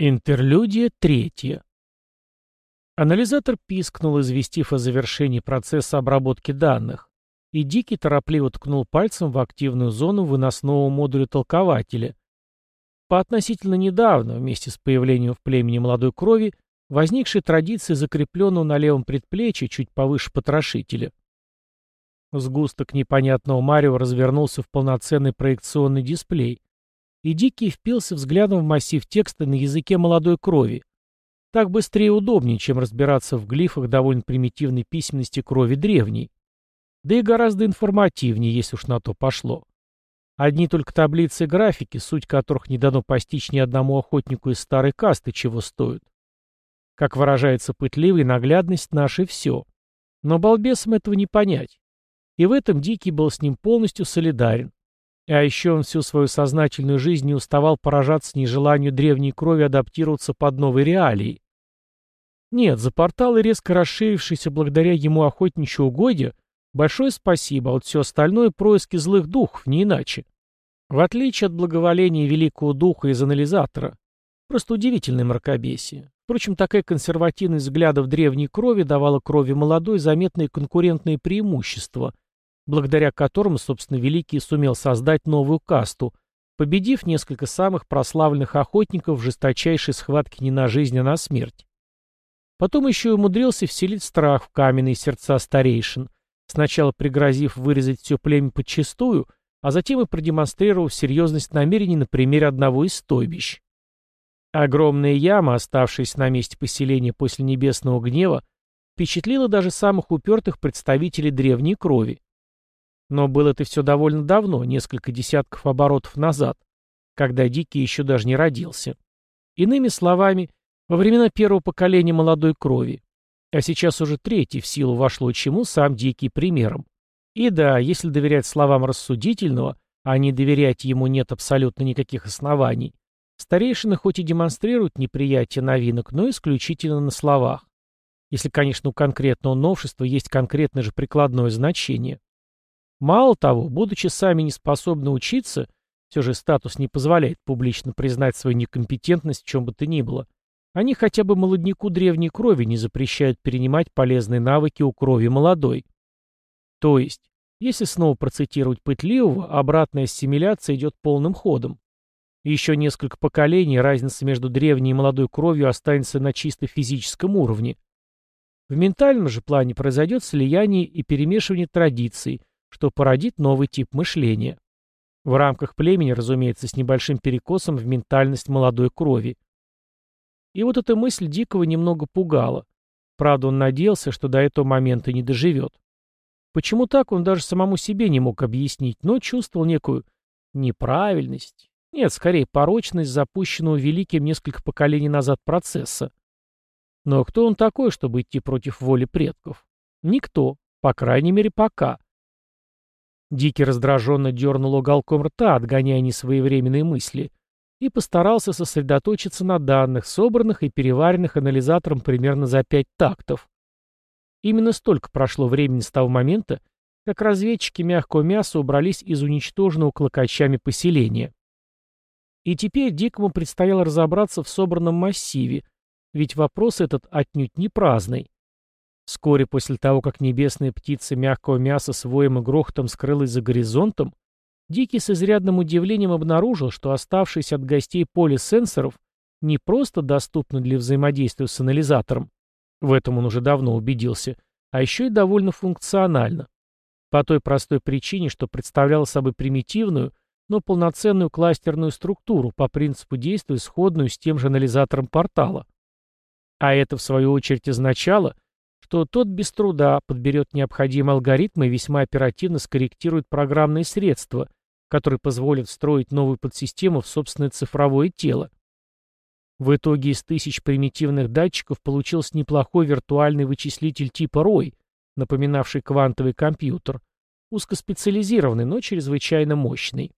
Интерлюдия третья. Анализатор пискнул, известив о завершении процесса обработки данных, и Дикий торопливо ткнул пальцем в активную зону выносного модуля толкователя. По относительно недавно, вместе с появлением в племени молодой крови, возникшей традиции закрепленного на левом предплечье чуть повыше потрошителя. Сгусток непонятного Марио развернулся в полноценный проекционный дисплей, и Дикий впился взглядом в массив текста на языке молодой крови. Так быстрее и удобнее, чем разбираться в глифах довольно примитивной письменности крови древней. Да и гораздо информативнее, если уж на то пошло. Одни только таблицы и графики, суть которых не дано постичь ни одному охотнику из старой касты, чего стоят. Как выражается пытливый, наглядность наша все. Но балбесам этого не понять. И в этом Дикий был с ним полностью солидарен. А еще он всю свою сознательную жизнь не уставал поражаться нежеланию древней крови адаптироваться под новые реалии. Нет, за порталы, резко расширившиеся благодаря ему охотничьи угодья, большое спасибо, а вот все остальное — происки злых духов, не иначе. В отличие от благоволения великого духа из анализатора. Просто удивительное мракобесие. Впрочем, такая консервативность взглядов древней крови давала крови молодой заметные конкурентные преимущества — благодаря которым, собственно, Великий сумел создать новую касту, победив несколько самых прославленных охотников в жесточайшей схватке не на жизнь, а на смерть. Потом еще умудрился вселить страх в каменные сердца старейшин, сначала пригрозив вырезать все племя подчистую, а затем и продемонстрировав серьезность намерений на примере одного из стойбищ. Огромная яма, оставшаяся на месте поселения после небесного гнева, впечатлила даже самых упертых представителей древней крови. Но было это все довольно давно, несколько десятков оборотов назад, когда Дикий еще даже не родился. Иными словами, во времена первого поколения молодой крови. А сейчас уже третий в силу вошло чему сам Дикий примером. И да, если доверять словам рассудительного, а не доверять ему нет абсолютно никаких оснований, старейшины хоть и демонстрируют неприятие новинок, но исключительно на словах. Если, конечно, у конкретного новшества есть конкретное же прикладное значение. Мало того, будучи сами не способны учиться, все же статус не позволяет публично признать свою некомпетентность в чем бы то ни было, они хотя бы молодняку древней крови не запрещают перенимать полезные навыки у крови молодой. То есть, если снова процитировать пытливого, обратная ассимиляция идет полным ходом. еще несколько поколений разница между древней и молодой кровью останется на чисто физическом уровне. В ментальном же плане произойдет слияние и перемешивание традиций, что породит новый тип мышления. В рамках племени, разумеется, с небольшим перекосом в ментальность молодой крови. И вот эта мысль Дикого немного пугала. Правда, он надеялся, что до этого момента не доживет. Почему так, он даже самому себе не мог объяснить, но чувствовал некую неправильность. Нет, скорее, порочность запущенного великим несколько поколений назад процесса. Но кто он такой, чтобы идти против воли предков? Никто, по крайней мере, пока. Дикий раздраженно дернул уголком рта, отгоняя несвоевременные мысли, и постарался сосредоточиться на данных, собранных и переваренных анализатором примерно за пять тактов. Именно столько прошло времени с того момента, как разведчики мягкого мяса убрались из уничтоженного клокочами поселения. И теперь Дикому предстояло разобраться в собранном массиве, ведь вопрос этот отнюдь не праздный. Вскоре после того, как небесная птица мягкого мяса с воем и грохотом скрылась за горизонтом, Дикий с изрядным удивлением обнаружил, что оставшееся от гостей поле сенсоров не просто доступно для взаимодействия с анализатором, в этом он уже давно убедился, а еще и довольно функционально. По той простой причине, что представляло собой примитивную, но полноценную кластерную структуру, по принципу действия сходную с тем же анализатором портала. А это, в свою очередь, означало, что тот без труда подберет необходимые алгоритмы и весьма оперативно скорректирует программные средства, которые позволят встроить новую подсистему в собственное цифровое тело. В итоге из тысяч примитивных датчиков получился неплохой виртуальный вычислитель типа ROY, напоминавший квантовый компьютер, узкоспециализированный, но чрезвычайно мощный.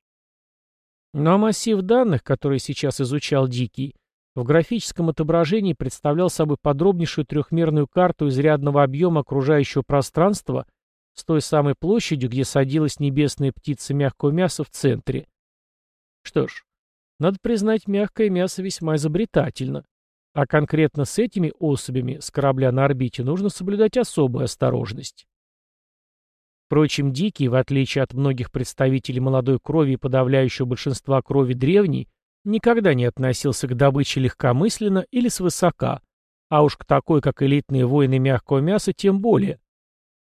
А массив данных, который сейчас изучал Дикий, в графическом отображении представлял собой подробнейшую трехмерную карту изрядного объема окружающего пространства с той самой площадью, где садилась небесная птица мягкого мяса в центре. Что ж, Надо признать, мягкое мясо весьма изобретательно. А конкретно с этими особями с корабля на орбите нужно соблюдать особую осторожность. Впрочем, Дикий, в отличие от многих представителей молодой крови и подавляющего большинства крови древней, никогда не относился к добыче легкомысленно или свысока, а уж к такой, как элитные воины мягкого мяса, тем более.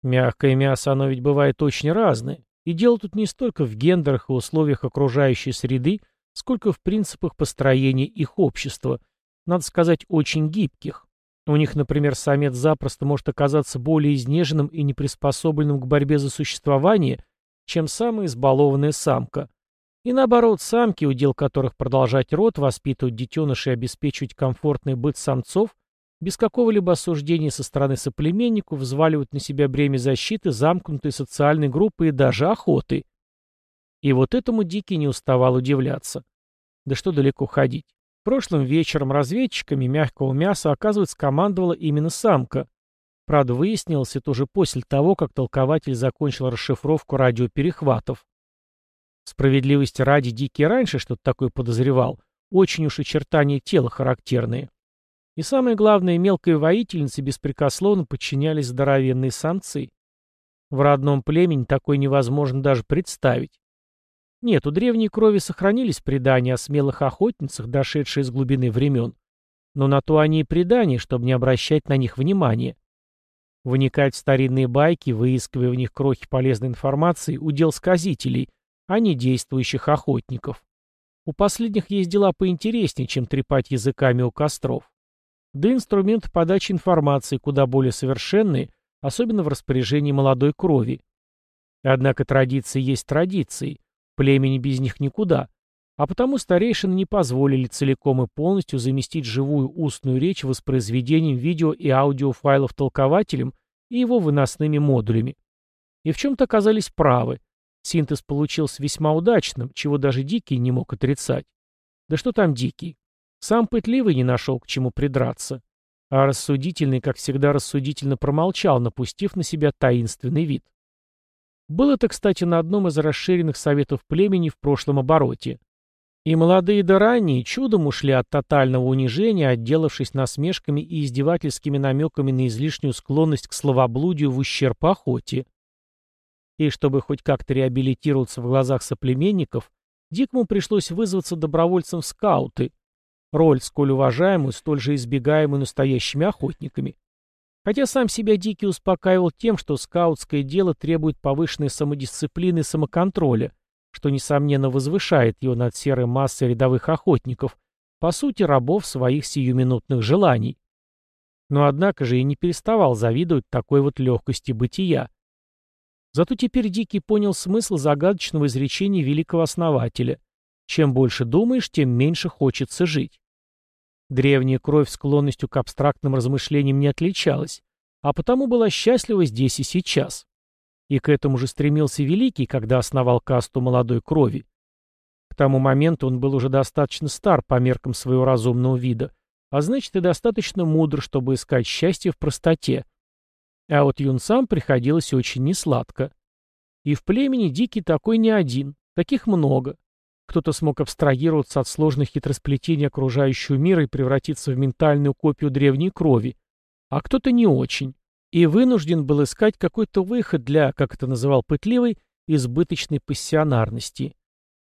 Мягкое мясо, оно ведь бывает очень разное, и дело тут не столько в гендерах и условиях окружающей среды, сколько в принципах построения их общества, надо сказать, очень гибких. У них, например, самец запросто может оказаться более изнеженным и неприспособленным к борьбе за существование, чем самая избалованная самка. И наоборот, самки, удел которых продолжать род, воспитывать детенышей и обеспечивать комфортный быт самцов, без какого-либо осуждения со стороны соплеменников взваливают на себя бремя защиты замкнутой социальной группы и даже охоты. И вот этому Дикий не уставал удивляться. Да что далеко ходить. Прошлым вечером разведчиками мягкого мяса, оказывается, командовала именно самка. Правда, выяснилось это уже после того, как толкователь закончил расшифровку радиоперехватов. Справедливости ради Дикий раньше что-то такое подозревал. Очень уж очертания тела характерные. И самое главное, мелкой воительнице беспрекословно подчинялись здоровенные самцы. В родном племени такое невозможно даже представить. Нет, у древней крови сохранились предания о смелых охотницах, дошедшие из глубины времен. Но на то они и предания, чтобы не обращать на них внимания. Вникать в старинные байки, выискивая в них крохи полезной информации, удел сказителей, а не действующих охотников. У последних есть дела поинтереснее, чем трепать языками у костров. Да инструменты подачи информации куда более совершенные, особенно в распоряжении молодой крови. Однако традиции есть традиции, Племени без них никуда. А потому старейшины не позволили целиком и полностью заместить живую устную речь воспроизведением видео и аудиофайлов толкователем и его выносными модулями. И в чем-то оказались правы. Синтез получился весьма удачным, чего даже Дикий не мог отрицать. Да что там Дикий? Сам пытливый не нашел к чему придраться. А рассудительный, как всегда, рассудительно промолчал, напустив на себя таинственный вид. Было это, кстати, на одном из расширенных советов племени в прошлом обороте. И молодые да ранние чудом ушли от тотального унижения, отделавшись насмешками и издевательскими намеками на излишнюю склонность к словоблудию в ущерб охоте. И чтобы хоть как-то реабилитироваться в глазах соплеменников, Дикму пришлось вызваться добровольцем в скауты, роль сколь уважаемую, столь же избегаемую настоящими охотниками. Хотя сам себя Дикий успокаивал тем, что скаутское дело требует повышенной самодисциплины и самоконтроля, что, несомненно, возвышает его над серой массой рядовых охотников, по сути, рабов своих сиюминутных желаний. Но однако же и не переставал завидовать такой вот легкости бытия. Зато теперь Дикий понял смысл загадочного изречения великого основателя. Чем больше думаешь, тем меньше хочется жить. Древняя кровь склонностью к абстрактным размышлениям не отличалась, а потому была счастлива здесь и сейчас. И к этому же стремился Великий, когда основал касту молодой крови. К тому моменту он был уже достаточно стар по меркам своего разумного вида, а значит и достаточно мудр, чтобы искать счастье в простоте. А вот юнцам приходилось очень несладко. И в племени Дикий такой не один, таких много. Кто-то смог абстрагироваться от сложных хитросплетений окружающего мира и превратиться в ментальную копию древней крови, а кто-то не очень, и вынужден был искать какой-то выход для, как это называл пытливый, избыточной пассионарности.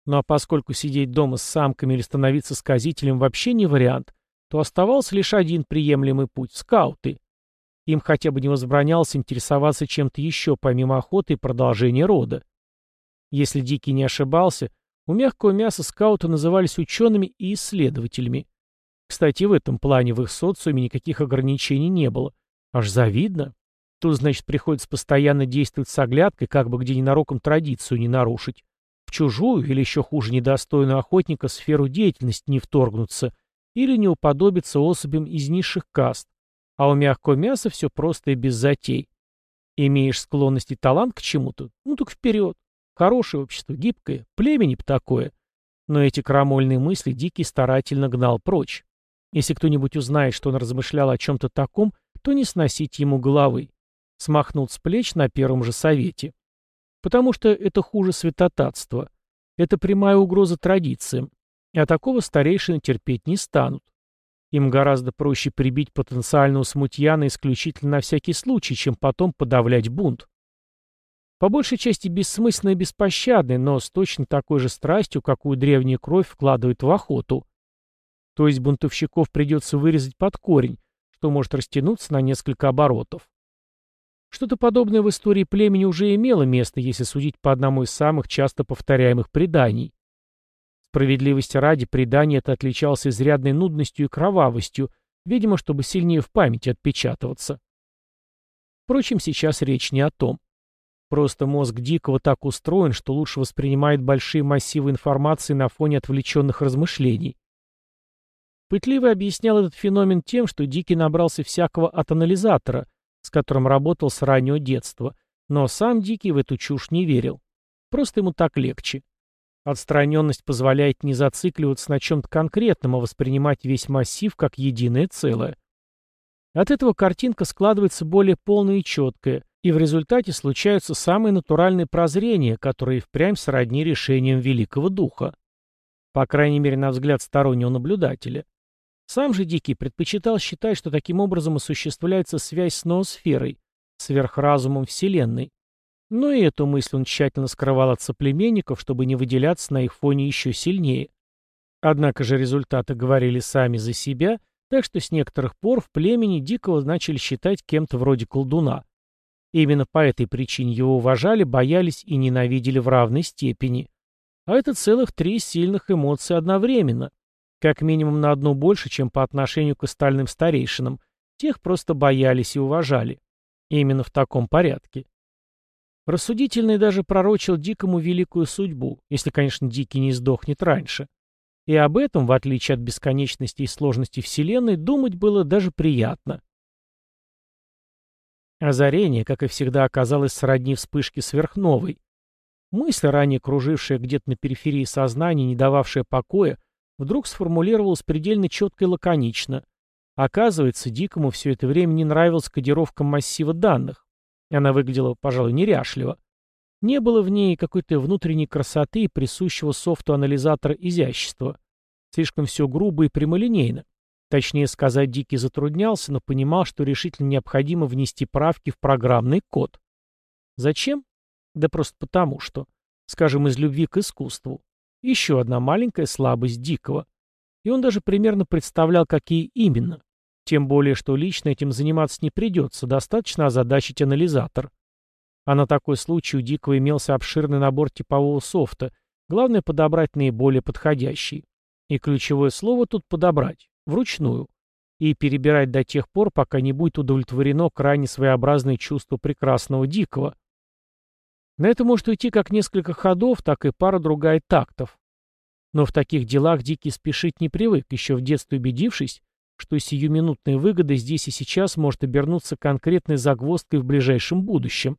Ну а поскольку сидеть дома с самками или становиться сказителем вообще не вариант, то оставался лишь один приемлемый путь — скауты. Им хотя бы не возбранялось интересоваться чем-то еще, помимо охоты и продолжения рода. Если Дикий не ошибался, у мягкого мяса скауты назывались учеными и исследователями. Кстати, в этом плане в их социуме никаких ограничений не было. Аж завидно. Тут, значит, приходится постоянно действовать с оглядкой, как бы где ненароком традицию не нарушить. В чужую, или еще хуже, недостойную охотника сферу деятельности не вторгнуться, или не уподобиться особям из низших каст. А у мягкого мяса все просто и без затей. Имеешь склонность и талант к чему-то? Ну так вперед. Хорошее общество, гибкое, племени б такое. Но эти крамольные мысли Дикий старательно гнал прочь. Если кто-нибудь узнает, что он размышлял о чем-то таком, то не сносить ему головы. Смахнул с плеч на первом же совете. Потому что это хуже святотатства. Это прямая угроза традициям. А такого старейшины терпеть не станут. Им гораздо проще прибить потенциального смутьяна исключительно на всякий случай, чем потом подавлять бунт. По большей части бессмысленный и беспощадный, но с точно такой же страстью, какую древняя кровь вкладывает в охоту. То есть бунтовщиков придется вырезать под корень, что может растянуться на несколько оборотов. Что-то подобное в истории племени уже имело место, если судить по одному из самых часто повторяемых преданий. Справедливости ради, предание это отличалось изрядной нудностью и кровавостью, видимо, чтобы сильнее в памяти отпечатываться. Впрочем, сейчас речь не о том. Просто мозг Дикого так устроен, что лучше воспринимает большие массивы информации на фоне отвлеченных размышлений. Пытливый объяснял этот феномен тем, что Дикий набрался всякого от анализатора, с которым работал с раннего детства, но сам Дикий в эту чушь не верил. Просто ему так легче. Отстраненность позволяет не зацикливаться на чем-то конкретном, а воспринимать весь массив как единое целое. От этого картинка складывается более полная и четкая, и в результате случаются самые натуральные прозрения, которые впрямь сродни решениям Великого Духа. По крайней мере, на взгляд стороннего наблюдателя. Сам же Дикий предпочитал считать, что таким образом осуществляется связь с ноосферой, сверхразумом Вселенной. Но и эту мысль он тщательно скрывал от соплеменников, чтобы не выделяться на их фоне еще сильнее. Однако же результаты говорили сами за себя, так что с некоторых пор в племени Дикого начали считать кем-то вроде колдуна. Именно по этой причине его уважали, боялись и ненавидели в равной степени. А это целых три сильных эмоции одновременно. Как минимум на одну больше, чем по отношению к остальным старейшинам. Тех просто боялись и уважали. именно в таком порядке. Рассудительный даже пророчил Дикому великую судьбу, если, конечно, Дикий не сдохнет раньше. И об этом, в отличие от бесконечности и сложности Вселенной, думать было даже приятно. Озарение, как и всегда, оказалось сродни вспышке сверхновой. Мысль, ранее кружившая где-то на периферии сознания, не дававшая покоя, вдруг сформулировалась предельно четко и лаконично. Оказывается, Дикому все это время не нравилась кодировка массива данных. Она выглядела, пожалуй, неряшливо. Не было в ней какой-то внутренней красоты и присущего софту анализатора изящества. Слишком все грубо и прямолинейно. Точнее сказать, Дикий затруднялся, но понимал, что решительно необходимо внести правки в программный код. Зачем? Да просто потому, что, скажем, из любви к искусству. Еще одна маленькая слабость Дикого. И он даже примерно представлял, какие именно. Тем более, что лично этим заниматься не придется, достаточно озадачить анализатор. А на такой случай у Дикого имелся обширный набор типового софта, главное подобрать наиболее подходящий. И ключевое слово тут подобрать вручную, и перебирать до тех пор, пока не будет удовлетворено крайне своеобразное чувство прекрасного дикого. На это может уйти как несколько ходов, так и пара-другая тактов. Но в таких делах Дикий спешить не привык, еще в детстве убедившись, что сиюминутная выгода здесь и сейчас может обернуться конкретной загвоздкой в ближайшем будущем.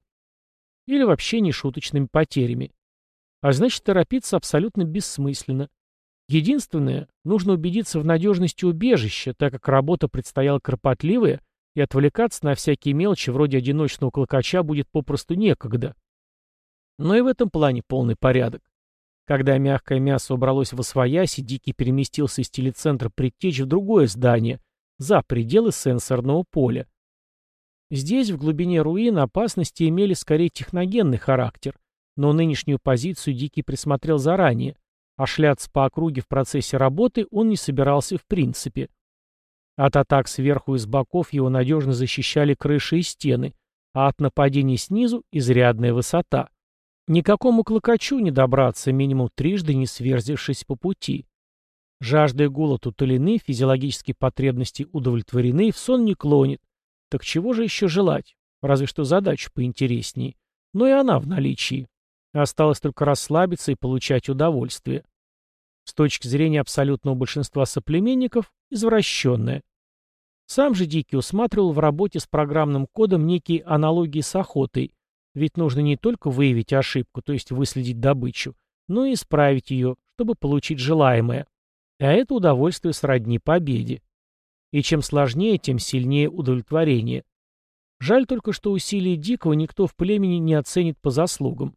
Или вообще нешуточными потерями. А значит, торопиться абсолютно бессмысленно. Единственное, нужно убедиться в надежности убежища, так как работа предстояла кропотливая, и отвлекаться на всякие мелочи вроде одиночного клокача будет попросту некогда. Но и в этом плане полный порядок. Когда мягкое мясо убралось в освоясь, Дикий переместился из телецентра предтечь в другое здание, за пределы сенсорного поля. Здесь, в глубине руин, опасности имели скорее техногенный характер, но нынешнюю позицию Дикий присмотрел заранее, а шляться по округе в процессе работы он не собирался в принципе. От атак сверху и с боков его надежно защищали крыши и стены, а от нападений снизу — изрядная высота. Никакому клокочу не добраться, минимум трижды не сверзившись по пути. Жажда и голод утолены, физиологические потребности удовлетворены, в сон не клонит. Так чего же еще желать? Разве что задачу поинтереснее. Но и она в наличии. Осталось только расслабиться и получать удовольствие. С точки зрения абсолютного большинства соплеменников, извращенное. Сам же Дикий усматривал в работе с программным кодом некие аналогии с охотой, ведь нужно не только выявить ошибку, то есть выследить добычу, но и исправить ее, чтобы получить желаемое. А это удовольствие сродни победе. И чем сложнее, тем сильнее удовлетворение. Жаль только, что усилия Дикого никто в племени не оценит по заслугам.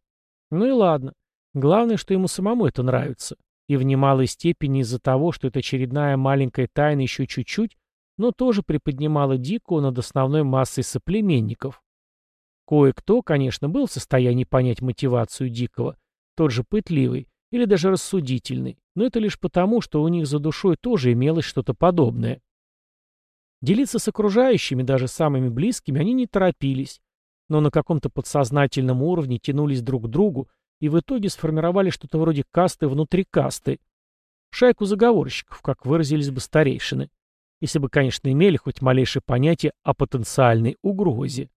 Ну и ладно. Главное, что ему самому это нравится. И в немалой степени из-за того, что эта очередная маленькая тайна еще чуть-чуть, но тоже приподнимала Дикого над основной массой соплеменников. Кое-кто, конечно, был в состоянии понять мотивацию Дикого, тот же пытливый или даже рассудительный, но это лишь потому, что у них за душой тоже имелось что-то подобное. Делиться с окружающими, даже самыми близкими, они не торопились, но на каком-то подсознательном уровне тянулись друг к другу и в итоге сформировали что-то вроде касты внутри касты. Шайку заговорщиков, как выразились бы старейшины. Если бы, конечно, имели хоть малейшее понятие о потенциальной угрозе.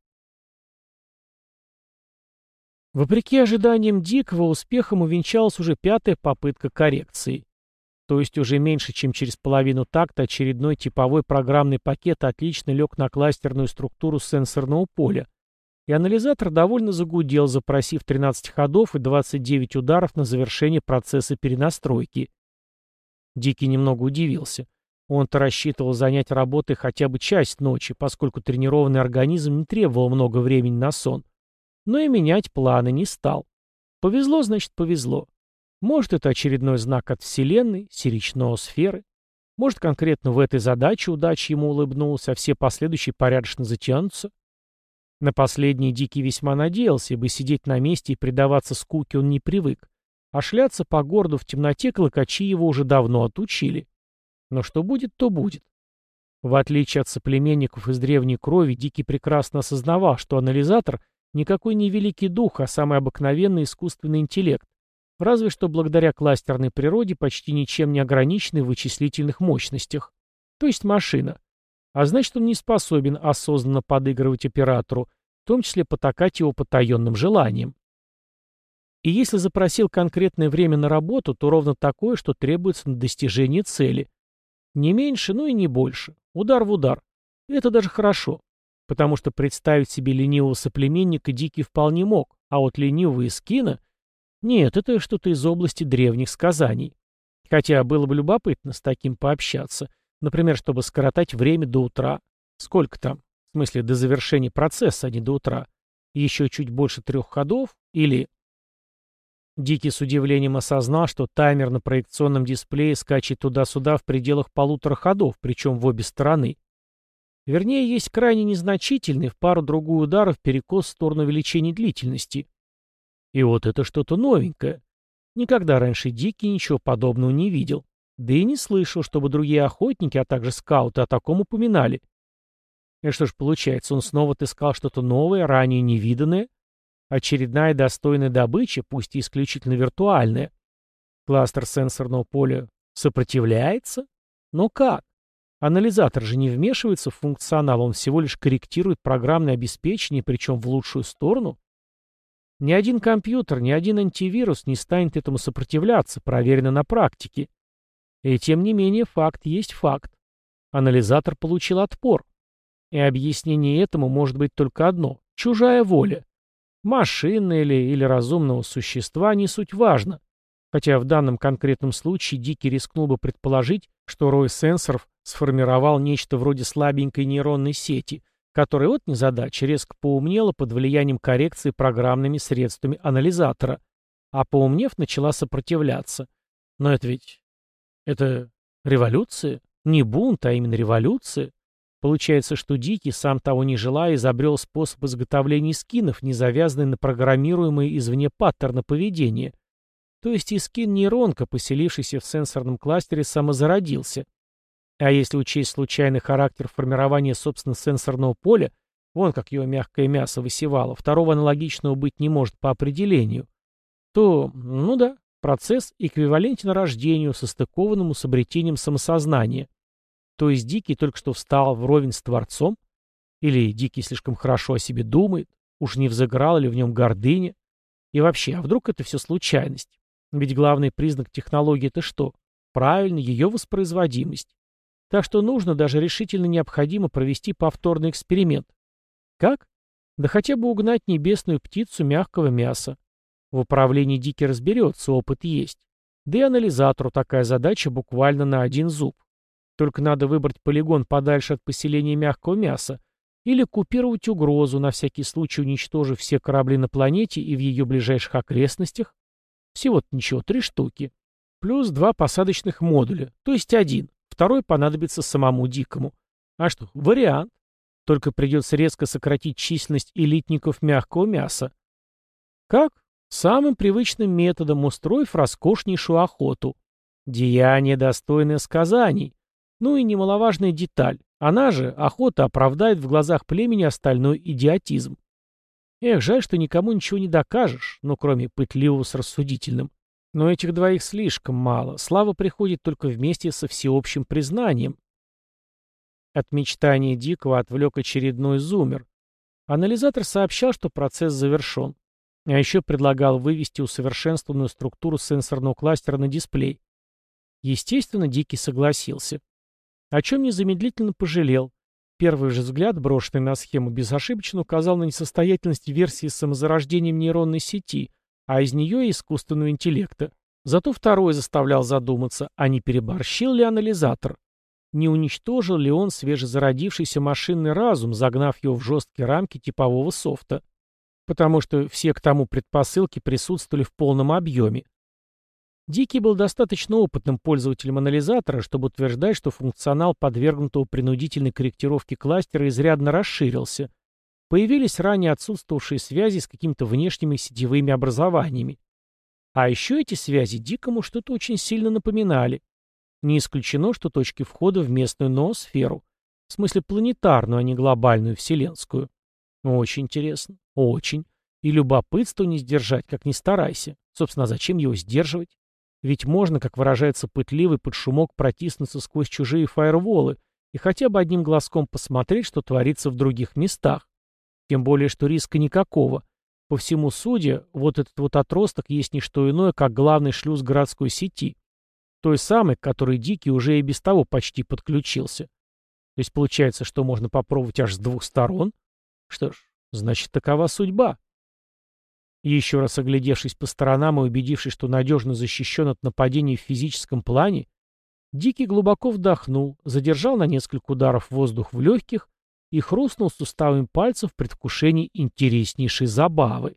Вопреки ожиданиям Дикого, успехом увенчалась уже пятая попытка коррекции. То есть уже меньше, чем через половину такта очередной типовой программный пакет отлично лег на кластерную структуру сенсорного поля, и анализатор довольно загудел, запросив 13 ходов и 29 ударов на завершение процесса перенастройки. Дикий немного удивился. Он-то рассчитывал занять работой хотя бы часть ночи, поскольку тренированный организм не требовал много времени на сон но и менять планы не стал. Повезло, значит, повезло. Может, это очередной знак от Вселенной, серичного сферы. Может, конкретно в этой задаче удача ему улыбнулась, а все последующие порядочно затянутся. На последний Дикий весьма надеялся, ибо сидеть на месте и предаваться скуке он не привык, а шляться по городу в темноте клокачи его уже давно отучили. Но что будет, то будет. В отличие от соплеменников из древней крови, Дикий прекрасно осознавал, что анализатор Никакой не великий дух, а самый обыкновенный искусственный интеллект, разве что благодаря кластерной природе почти ничем не ограниченной в вычислительных мощностях. То есть машина. А значит, он не способен осознанно подыгрывать оператору, в том числе потакать его потаенным желаниям. И если запросил конкретное время на работу, то ровно такое, что требуется на достижение цели. Не меньше, ну и не больше. Удар в удар. И это даже хорошо потому что представить себе ленивого соплеменника Дикий вполне мог, а вот ленивого Искина... Нет, это что-то из области древних сказаний. Хотя было бы любопытно с таким пообщаться. Например, чтобы скоротать время до утра. Сколько там? В смысле, до завершения процесса, а не до утра. Еще чуть больше трех ходов? Или... Дикий с удивлением осознал, что таймер на проекционном дисплее скачет туда-сюда в пределах полутора ходов, причем в обе стороны. Вернее, есть крайне незначительный в пару-другую ударов перекос в сторону увеличения длительности. И вот это что-то новенькое. Никогда раньше Дикий ничего подобного не видел. Да и не слышал, чтобы другие охотники, а также скауты о таком упоминали. И что ж получается, он снова отыскал что-то новое, ранее невиданное? Очередная достойная добыча, пусть и исключительно виртуальная. Кластер сенсорного поля сопротивляется? Но как? Анализатор же не вмешивается в функционал, он всего лишь корректирует программное обеспечение, причем в лучшую сторону. Ни один компьютер, ни один антивирус не станет этому сопротивляться, проверено на практике. И тем не менее факт есть факт. Анализатор получил отпор. И объяснение этому может быть только одно – чужая воля. Машины или, или разумного существа не суть важно. Хотя в данном конкретном случае Дикий рискнул бы предположить, что рой сенсоров сформировал нечто вроде слабенькой нейронной сети, которая вот незадача резко поумнела под влиянием коррекции программными средствами анализатора, а поумнев начала сопротивляться. Но это ведь... это революция? Не бунт, а именно революция? Получается, что Дикий, сам того не желая, изобрел способ изготовления скинов, не завязанный на программируемые извне паттерны поведения. То есть и скин нейронка, поселившийся в сенсорном кластере, самозародился. А если учесть случайный характер формирования, собственно, сенсорного поля, вон как его мягкое мясо высевало, второго аналогичного быть не может по определению, то, ну да, процесс эквивалентен рождению, состыкованному с обретением самосознания. То есть Дикий только что встал вровень с Творцом? Или Дикий слишком хорошо о себе думает? Уж не взыграл ли в нем гордыня? И вообще, а вдруг это все случайность? Ведь главный признак технологии это что? Правильно, ее воспроизводимость. Так что нужно, даже решительно необходимо провести повторный эксперимент. Как? Да хотя бы угнать небесную птицу мягкого мяса. В управлении Дики разберется, опыт есть. Да и анализатору такая задача буквально на один зуб. Только надо выбрать полигон подальше от поселения мягкого мяса или купировать угрозу, на всякий случай уничтожив все корабли на планете и в ее ближайших окрестностях. Всего-то ничего, три штуки. плюс два посадочных модуля, то есть один. Второй понадобится самому Дикому. А что, вариант. Только придется резко сократить численность элитников мягкого мяса. Как? Самым привычным методом, устроив роскошнейшую охоту. Деяние, достойное сказаний. Ну и немаловажная деталь. Она же, охота, оправдает в глазах племени остальной идиотизм. Эх, жаль, что никому ничего не докажешь, ну, кроме пытливого с рассудительным. Но этих двоих слишком мало. Слава приходит только вместе со всеобщим признанием. От мечтания Дикого отвлек очередной зумер. Анализатор сообщал, что процесс завершен. А еще предлагал вывести усовершенствованную структуру сенсорного кластера на дисплей. Естественно, Дикий согласился. О чем незамедлительно пожалел. Первый же взгляд, брошенный на схему, безошибочно указал на несостоятельность версии с самозарождением нейронной сети, а из нее и искусственного интеллекта. Зато второй заставлял задуматься, а не переборщил ли анализатор. Не уничтожил ли он свежезародившийся машинный разум, загнав его в жесткие рамки типового софта? Потому что все к тому предпосылки присутствовали в полном объеме. Дикий был достаточно опытным пользователем анализатора, чтобы утверждать, что функционал подвергнутого принудительной корректировке кластера изрядно расширился. Появились ранее отсутствовавшие связи с какими-то внешними сетевыми образованиями. А еще эти связи Дикому что-то очень сильно напоминали. Не исключено, что точки входа в местную ноосферу. В смысле планетарную, а не глобальную, вселенскую. Очень интересно. Очень. И любопытство не сдержать, как ни старайся. Собственно, зачем его сдерживать? Ведь можно, как выражается пытливый, под шумок протиснуться сквозь чужие фаерволы и хотя бы одним глазком посмотреть, что творится в других местах. Тем более, что риска никакого. По всему судя, вот этот вот отросток есть не что иное, как главный шлюз городской сети. Той самой, к которой Дикий уже и без того почти подключился. То есть получается, что можно попробовать аж с двух сторон? Что ж, значит, такова судьба. еще раз оглядевшись по сторонам и убедившись, что надежно защищен от нападений в физическом плане, Дикий глубоко вдохнул, задержал на несколько ударов воздух в легких и хрустнул суставами пальцев в предвкушении интереснейшей забавы.